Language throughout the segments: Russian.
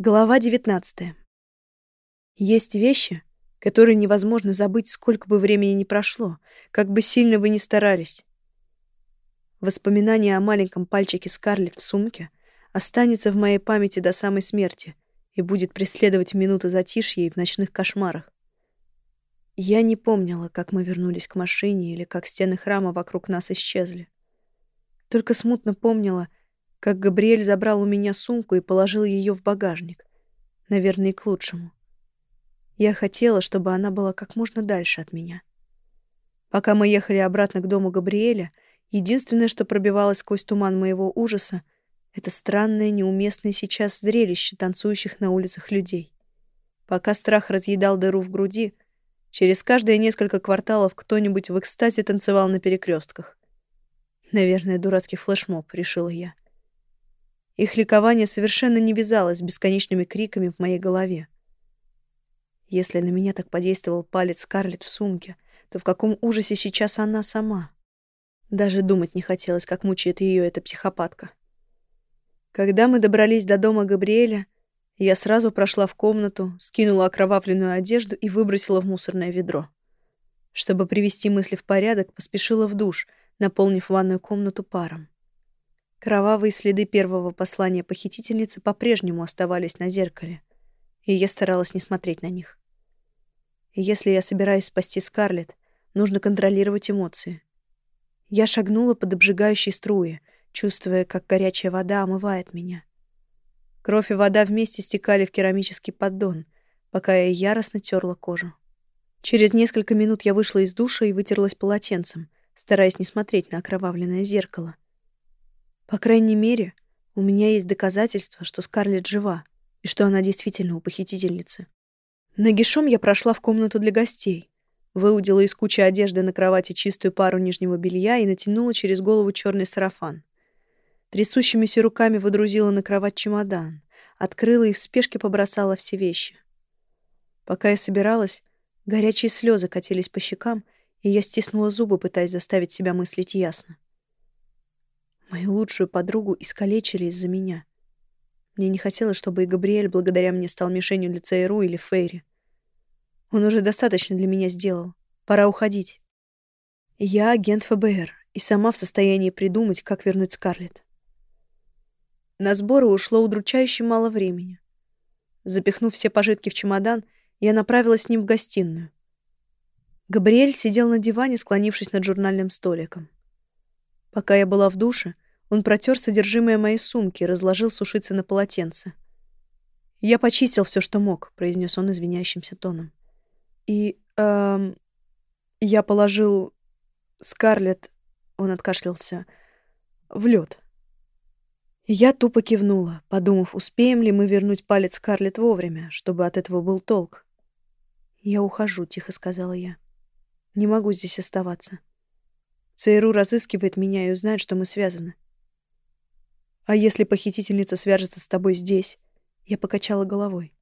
Глава 19. Есть вещи, которые невозможно забыть, сколько бы времени ни прошло, как бы сильно вы ни старались. Воспоминание о маленьком пальчике Скарлетт в сумке останется в моей памяти до самой смерти и будет преследовать в минуты затишья и в ночных кошмарах. Я не помнила, как мы вернулись к машине или как стены храма вокруг нас исчезли. Только смутно помнила, как Габриэль забрал у меня сумку и положил ее в багажник. Наверное, к лучшему. Я хотела, чтобы она была как можно дальше от меня. Пока мы ехали обратно к дому Габриэля, единственное, что пробивалось сквозь туман моего ужаса, это странное, неуместное сейчас зрелище танцующих на улицах людей. Пока страх разъедал дыру в груди, через каждые несколько кварталов кто-нибудь в экстазе танцевал на перекрестках. Наверное, дурацкий флешмоб, решила я. Их ликование совершенно не вязалось с бесконечными криками в моей голове. Если на меня так подействовал палец Скарлетт в сумке, то в каком ужасе сейчас она сама? Даже думать не хотелось, как мучает ее эта психопатка. Когда мы добрались до дома Габриэля, я сразу прошла в комнату, скинула окровавленную одежду и выбросила в мусорное ведро. Чтобы привести мысли в порядок, поспешила в душ, наполнив ванную комнату паром. Кровавые следы первого послания похитительницы по-прежнему оставались на зеркале, и я старалась не смотреть на них. Если я собираюсь спасти Скарлетт, нужно контролировать эмоции. Я шагнула под обжигающей струи, чувствуя, как горячая вода омывает меня. Кровь и вода вместе стекали в керамический поддон, пока я яростно терла кожу. Через несколько минут я вышла из душа и вытерлась полотенцем, стараясь не смотреть на окровавленное зеркало — по крайней мере, у меня есть доказательства, что Скарлетт жива и что она действительно у похитительницы. Нагишом я прошла в комнату для гостей, выудила из кучи одежды на кровати чистую пару нижнего белья и натянула через голову черный сарафан. Трясущимися руками выдрузила на кровать чемодан, открыла и в спешке побросала все вещи. Пока я собиралась, горячие слезы катились по щекам, и я стиснула зубы, пытаясь заставить себя мыслить ясно. Мою лучшую подругу искалечили из-за меня. Мне не хотелось, чтобы и Габриэль благодаря мне стал мишенью для ЦРУ или Фейри. Он уже достаточно для меня сделал. Пора уходить. Я агент ФБР и сама в состоянии придумать, как вернуть Скарлетт. На сборы ушло удручающе мало времени. Запихнув все пожитки в чемодан, я направилась с ним в гостиную. Габриэль сидел на диване, склонившись над журнальным столиком. Пока я была в душе, он протер содержимое моей сумки и разложил сушиться на полотенце. «Я почистил все, что мог», — произнес он извиняющимся тоном. «И... Эм, я положил... Скарлетт...» — он откашлялся. «В лед. Я тупо кивнула, подумав, успеем ли мы вернуть палец Скарлетт вовремя, чтобы от этого был толк. «Я ухожу», — тихо сказала я. «Не могу здесь оставаться. ЦРУ разыскивает меня и узнает, что мы связаны. А если похитительница свяжется с тобой здесь? Я покачала головой.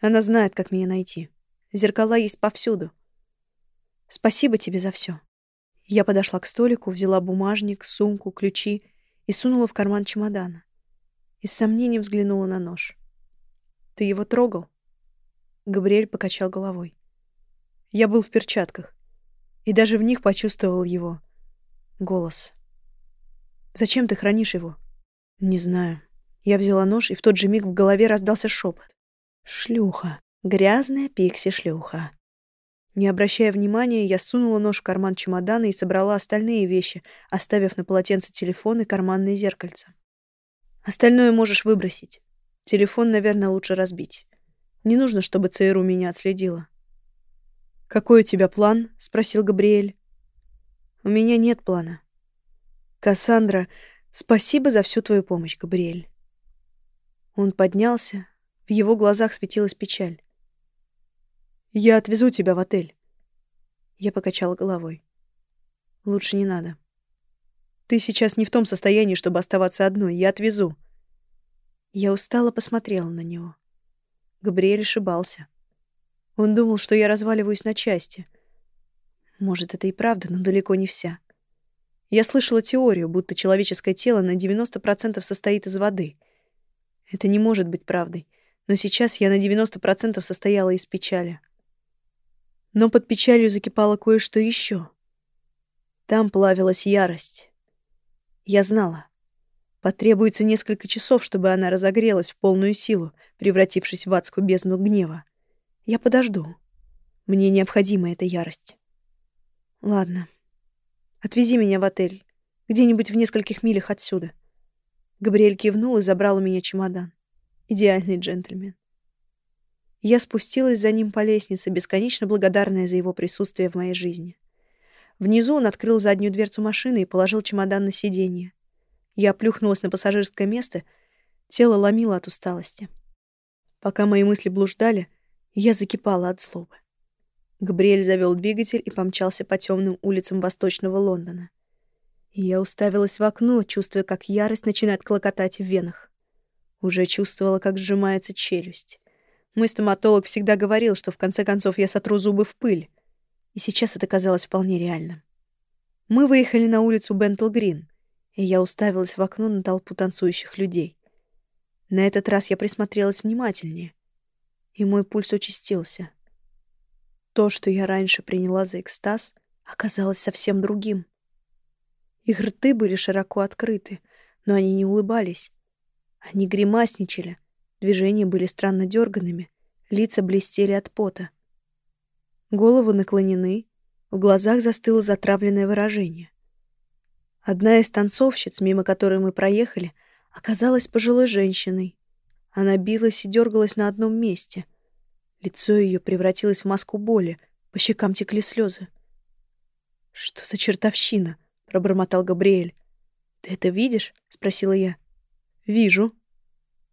Она знает, как меня найти. Зеркала есть повсюду. Спасибо тебе за все. Я подошла к столику, взяла бумажник, сумку, ключи и сунула в карман чемодана. И с сомнением взглянула на нож. Ты его трогал? Габриэль покачал головой. Я был в перчатках и даже в них почувствовал его голос. «Зачем ты хранишь его?» «Не знаю». Я взяла нож, и в тот же миг в голове раздался шепот. «Шлюха. Грязная пикси-шлюха». Не обращая внимания, я сунула нож в карман чемодана и собрала остальные вещи, оставив на полотенце телефон и карманное зеркальце. Остальное можешь выбросить. Телефон, наверное, лучше разбить. Не нужно, чтобы ЦРУ меня отследила. «Какой у тебя план?» — спросил Габриэль. «У меня нет плана». «Кассандра, спасибо за всю твою помощь, Габриэль». Он поднялся, в его глазах светилась печаль. «Я отвезу тебя в отель». Я покачала головой. «Лучше не надо. Ты сейчас не в том состоянии, чтобы оставаться одной. Я отвезу». Я устало посмотрела на него. Габриэль ошибался. Он думал, что я разваливаюсь на части. Может, это и правда, но далеко не вся. Я слышала теорию, будто человеческое тело на 90% состоит из воды. Это не может быть правдой. Но сейчас я на 90% состояла из печали. Но под печалью закипало кое-что еще. Там плавилась ярость. Я знала. Потребуется несколько часов, чтобы она разогрелась в полную силу, превратившись в адскую бездну гнева. Я подожду. Мне необходима эта ярость. Ладно. Отвези меня в отель. Где-нибудь в нескольких милях отсюда. Габриэль кивнул и забрал у меня чемодан. Идеальный джентльмен. Я спустилась за ним по лестнице, бесконечно благодарная за его присутствие в моей жизни. Внизу он открыл заднюю дверцу машины и положил чемодан на сиденье. Я плюхнулась на пассажирское место, тело ломило от усталости. Пока мои мысли блуждали, я закипала от злобы. Габриэль завел двигатель и помчался по темным улицам восточного Лондона. Я уставилась в окно, чувствуя, как ярость начинает клокотать в венах. Уже чувствовала, как сжимается челюсть. Мой стоматолог всегда говорил, что в конце концов я сотру зубы в пыль. И сейчас это казалось вполне реальным. Мы выехали на улицу Бентл-Грин и я уставилась в окно на толпу танцующих людей. На этот раз я присмотрелась внимательнее, и мой пульс участился. То, что я раньше приняла за экстаз, оказалось совсем другим. Их рты были широко открыты, но они не улыбались. Они гримасничали, движения были странно дерганными, лица блестели от пота. Головы наклонены, в глазах застыло затравленное выражение. Одна из танцовщиц, мимо которой мы проехали, оказалась пожилой женщиной. Она билась и дергалась на одном месте. Лицо ее превратилось в маску боли, по щекам текли слезы. «Что за чертовщина?» — пробормотал Габриэль. «Ты это видишь?» — спросила я. «Вижу».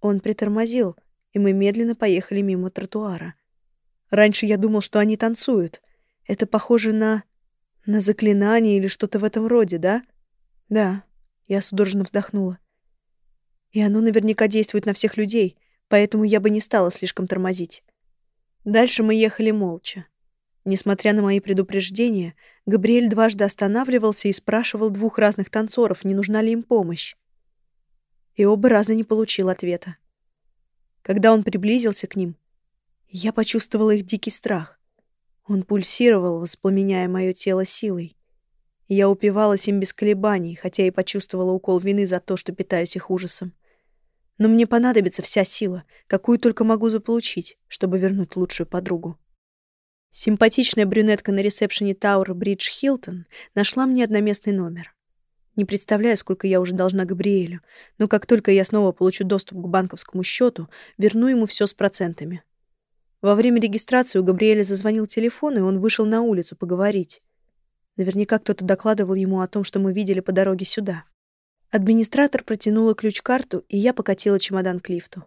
Он притормозил, и мы медленно поехали мимо тротуара. Раньше я думал, что они танцуют. Это похоже на... на заклинание или что-то в этом роде, да?» Да, я судорожно вздохнула. И оно наверняка действует на всех людей, поэтому я бы не стала слишком тормозить. Дальше мы ехали молча. Несмотря на мои предупреждения, Габриэль дважды останавливался и спрашивал двух разных танцоров, не нужна ли им помощь. И оба раза не получил ответа. Когда он приблизился к ним, я почувствовала их дикий страх. Он пульсировал, воспламеняя мое тело силой. Я упивалась им без колебаний, хотя и почувствовала укол вины за то, что питаюсь их ужасом. Но мне понадобится вся сила, какую только могу заполучить, чтобы вернуть лучшую подругу. Симпатичная брюнетка на ресепшене Тауэр Бридж Хилтон нашла мне одноместный номер. Не представляю, сколько я уже должна Габриэлю, но как только я снова получу доступ к банковскому счету, верну ему все с процентами. Во время регистрации у Габриэля зазвонил телефон, и он вышел на улицу поговорить. Наверняка кто-то докладывал ему о том, что мы видели по дороге сюда. Администратор протянула ключ-карту, и я покатила чемодан к лифту.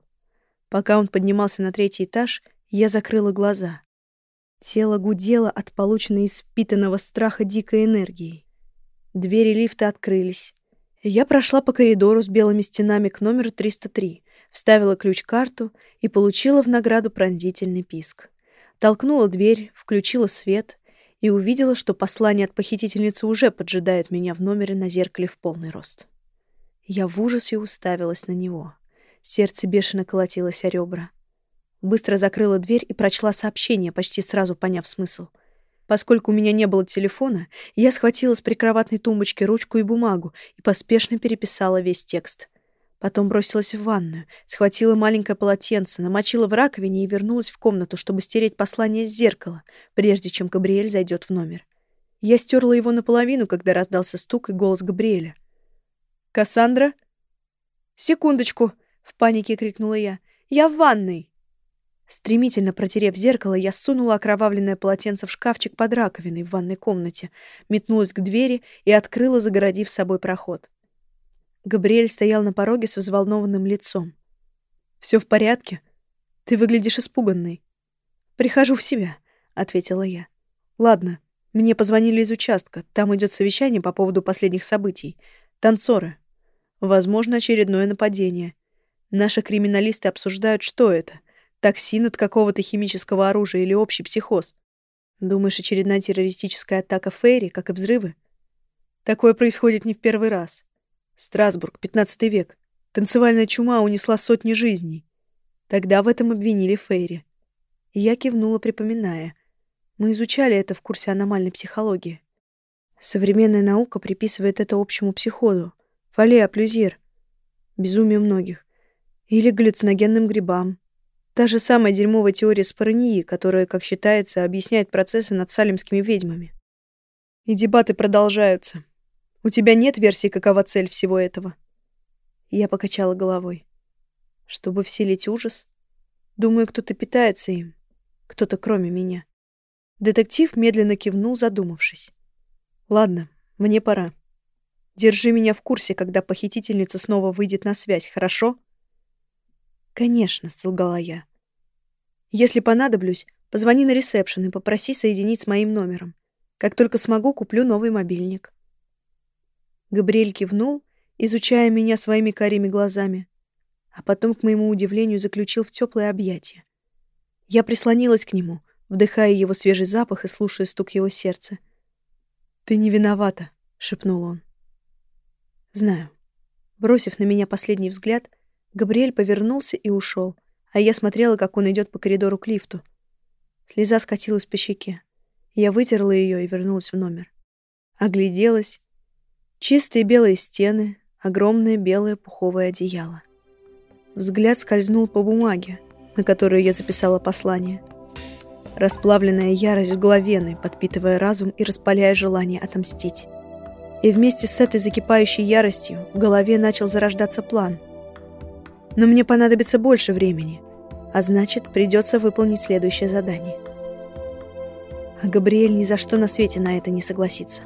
Пока он поднимался на третий этаж, я закрыла глаза. Тело гудело от полученной из впитанного страха дикой энергии. Двери лифта открылись. Я прошла по коридору с белыми стенами к номеру 303, вставила ключ-карту и получила в награду пронзительный писк. Толкнула дверь, включила свет и увидела, что послание от похитительницы уже поджидает меня в номере на зеркале в полный рост. Я в ужасе уставилась на него. Сердце бешено колотилось о ребра. Быстро закрыла дверь и прочла сообщение, почти сразу поняв смысл. Поскольку у меня не было телефона, я схватила с прикроватной тумбочки ручку и бумагу и поспешно переписала весь текст — Потом бросилась в ванную, схватила маленькое полотенце, намочила в раковине и вернулась в комнату, чтобы стереть послание с зеркала, прежде чем Габриэль зайдет в номер. Я стерла его наполовину, когда раздался стук и голос Габриэля. «Кассандра?» «Секундочку!» — в панике крикнула я. «Я в ванной!» Стремительно протерев зеркало, я сунула окровавленное полотенце в шкафчик под раковиной в ванной комнате, метнулась к двери и открыла, загородив собой проход. Габриэль стоял на пороге с взволнованным лицом. Все в порядке? Ты выглядишь испуганной». «Прихожу в себя», — ответила я. «Ладно, мне позвонили из участка. Там идет совещание по поводу последних событий. Танцоры. Возможно, очередное нападение. Наши криминалисты обсуждают, что это. Токсин от какого-то химического оружия или общий психоз. Думаешь, очередная террористическая атака Фейри, как и взрывы? Такое происходит не в первый раз. Страсбург, 15 век. Танцевальная чума унесла сотни жизней. Тогда в этом обвинили Фейри. Я кивнула, припоминая. Мы изучали это в курсе аномальной психологии. Современная наука приписывает это общему психоду. Фалея плюзир. Безумию многих. Или галлюциногенным грибам. Та же самая дерьмовая теория споронии, которая, как считается, объясняет процессы над салимскими ведьмами. И дебаты продолжаются. У тебя нет версии, какова цель всего этого? Я покачала головой. Чтобы вселить ужас? Думаю, кто-то питается им. Кто-то кроме меня. Детектив медленно кивнул, задумавшись. Ладно, мне пора. Держи меня в курсе, когда похитительница снова выйдет на связь, хорошо? Конечно, солгала я. Если понадоблюсь, позвони на ресепшн и попроси соединить с моим номером. Как только смогу, куплю новый мобильник. Габриэль кивнул, изучая меня своими карими глазами, а потом, к моему удивлению, заключил в теплое объятие. Я прислонилась к нему, вдыхая его свежий запах и слушая стук его сердца. «Ты не виновата», — шепнул он. «Знаю». Бросив на меня последний взгляд, Габриэль повернулся и ушел, а я смотрела, как он идет по коридору к лифту. Слеза скатилась по щеке. Я вытерла ее и вернулась в номер. Огляделась. Чистые белые стены, огромное белое пуховое одеяло. Взгляд скользнул по бумаге, на которую я записала послание — Расплавленная ярость в головены, подпитывая разум и распаляя желание отомстить. И вместе с этой закипающей яростью в голове начал зарождаться план. Но мне понадобится больше времени, а значит, придется выполнить следующее задание. А Габриэль ни за что на свете на это не согласится.